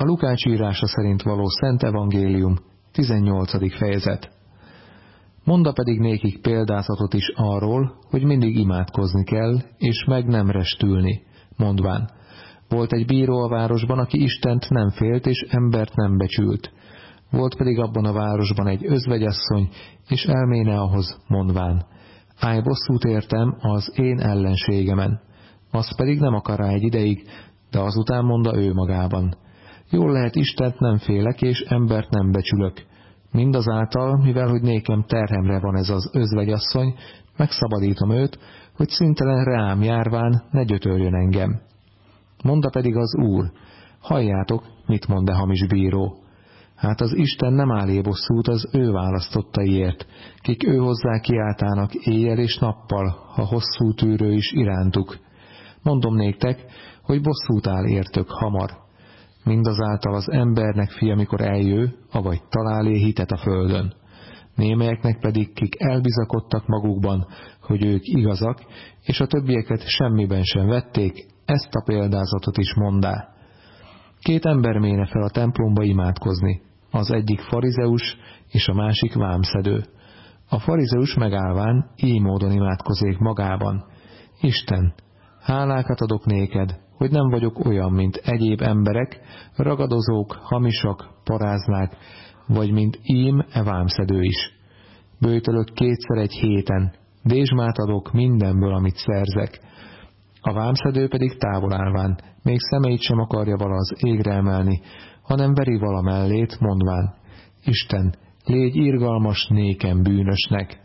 A Lukács írása szerint való Szent Evangélium, 18. fejezet. Monda pedig nékik példázatot is arról, hogy mindig imádkozni kell, és meg nem restülni, mondván. Volt egy bíró a városban, aki Istent nem félt, és embert nem becsült. Volt pedig abban a városban egy özvegyasszony, és elméne ahhoz, mondván. Állj bosszút értem az én ellenségemen. Az pedig nem akar egy ideig, de azután mondta ő magában. Jól lehet Istent nem félek, és embert nem becsülök. Mindazáltal, mivel hogy nékem terhemre van ez az özvegyasszony, megszabadítom őt, hogy szintelen rám járván ne gyötörjön engem. Monda pedig az Úr, halljátok, mit mond a hamis bíró. Hát az Isten nem állé bosszút az ő választottaiért, kik ő hozzá kiáltának éjjel és nappal, ha hosszú tűrő is irántuk. Mondom néktek, hogy bosszút áll értök hamar. Mindazáltal az embernek fia, mikor eljő, avagy találé hitet a földön. Némelyeknek pedig, kik elbizakodtak magukban, hogy ők igazak, és a többieket semmiben sem vették, ezt a példázatot is mondá. Két ember méne fel a templomba imádkozni, az egyik farizeus és a másik vámszedő. A farizeus megállván így módon imádkozék magában. Isten, hálákat adok néked, hogy nem vagyok olyan, mint egyéb emberek, ragadozók, hamisak, paráznák, vagy mint ím e vámszedő is. Bőtölök kétszer egy héten, dézsmát adok mindenből, amit szerzek. A vámszedő pedig távol állván, még szemeit sem akarja vala az égre emelni, hanem veri vala mellét, mondván, Isten, légy irgalmas nékem bűnösnek.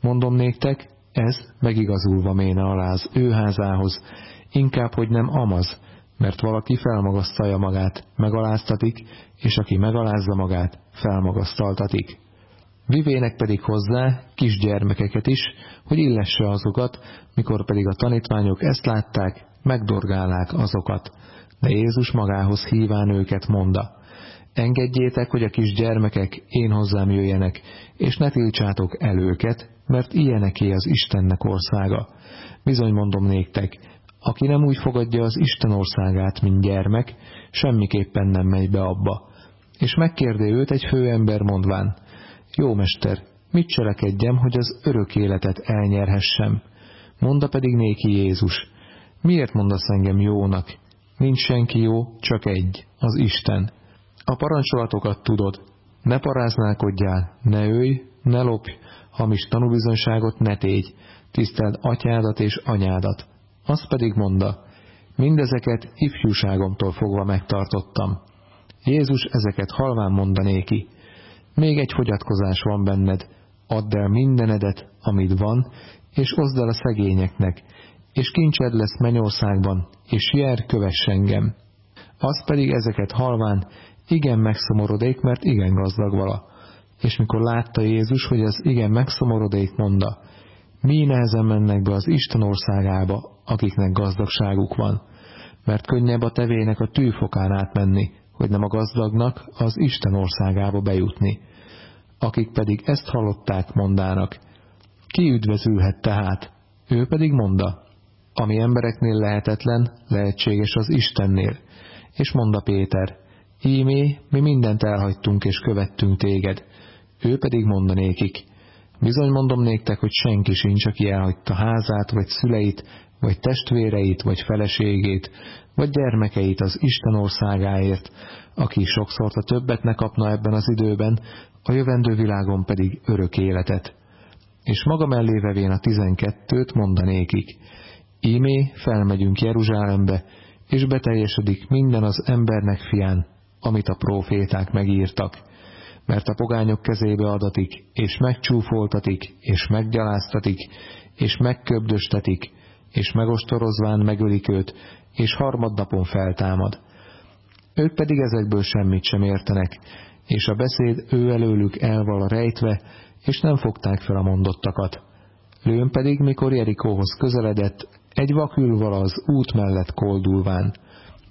Mondom néktek, ez megigazulva méne alá az ő házához, inkább, hogy nem amaz, mert valaki felmagasztalja magát, megaláztatik, és aki megalázza magát, felmagasztaltatik. Vivének pedig hozzá kisgyermekeket is, hogy illesse azokat, mikor pedig a tanítványok ezt látták, megdorgálák azokat. De Jézus magához híván őket monda. Engedjétek, hogy a kis gyermekek én hozzám jöjjenek, és ne tiltsátok el őket, mert ilyeneké az Istennek országa. Bizony mondom néktek, aki nem úgy fogadja az Isten országát, mint gyermek, semmiképpen nem megy be abba. És megkérdé őt egy főember mondván, jó mester, mit cselekedjem, hogy az örök életet elnyerhessem? Monda pedig néki Jézus, miért mondasz engem jónak? Nincs senki jó, csak egy, az Isten. A parancsolatokat tudod, ne paráználkodjál, ne ölj, ne lopj, hamis tanúbizonyságot ne tégy, tiszteld atyádat és anyádat. Azt pedig mondta, mindezeket ifjúságomtól fogva megtartottam. Jézus ezeket halván mondanéki, még egy fogyatkozás van benned, add el mindenedet, amit van, és oszd el a szegényeknek, és kincsed lesz mennyországban, és jár kövess engem. Az pedig ezeket halván, igen megszomorodék, mert igen gazdag vala. És mikor látta Jézus, hogy az igen megszomorodék, mondta, mi nehezen mennek be az Isten országába, akiknek gazdagságuk van, mert könnyebb a tevének a tűfokán átmenni, hogy nem a gazdagnak az Isten országába bejutni. Akik pedig ezt hallották, mondának, ki üdvözülhet tehát? Ő pedig monda, ami embereknél lehetetlen, lehetséges az Istennél. És mondta Péter, ímé, mi mindent elhagytunk és követtünk téged. Ő pedig mondanékik, bizony mondom néktek, hogy senki sincs, aki elhagyta házát, vagy szüleit, vagy testvéreit, vagy feleségét, vagy gyermekeit az Isten országáért, aki sokszor a többet ne kapna ebben az időben, a jövendő világon pedig örök életet. És maga mellé vevén a tizenkettőt mondanékik, ímé felmegyünk Jeruzsálembe, és beteljesedik minden az embernek fián, amit a próféták megírtak, mert a pogányok kezébe adatik, és megcsúfoltatik, és meggyaláztatik, és megköbdöstetik, és megostorozván megölik őt, és harmadnapon feltámad. Ők pedig ezekből semmit sem értenek, és a beszéd ő előlük elval rejtve, és nem fogták fel a mondottakat. Lőn pedig, mikor Jerikóhoz közeledett, egy vakül az út mellett koldulván,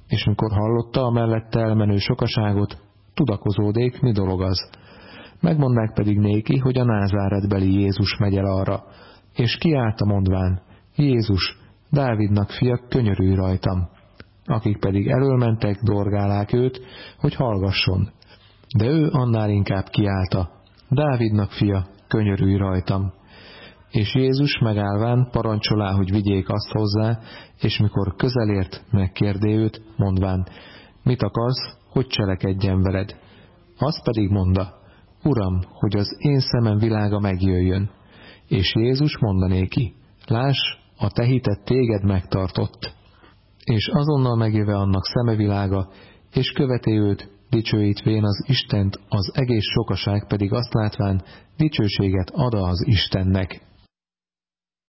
és mikor hallotta a mellette elmenő sokaságot, tudakozódék, mi dolog az. Megmondták pedig néki, hogy a názáretbeli Jézus megy el arra, és kiállta mondván, Jézus, Dávidnak fia, könyörülj rajtam. akik pedig elölmentek, dorgálák őt, hogy hallgasson. De ő annál inkább kiállta, Dávidnak fia, könyörülj rajtam. És Jézus megállván parancsolá, hogy vigyék azt hozzá, és mikor közelért, megkérdé őt, mondván, mit akarsz, hogy cselekedjen veled? Azt pedig mondta, Uram, hogy az én szemem világa megjöjjön. És Jézus mondané ki, láss, a te hitet téged megtartott. És azonnal megjöve annak szemevilága, és követé őt, dicsőítvén az Istent, az egész sokaság pedig azt látván dicsőséget ad az Istennek.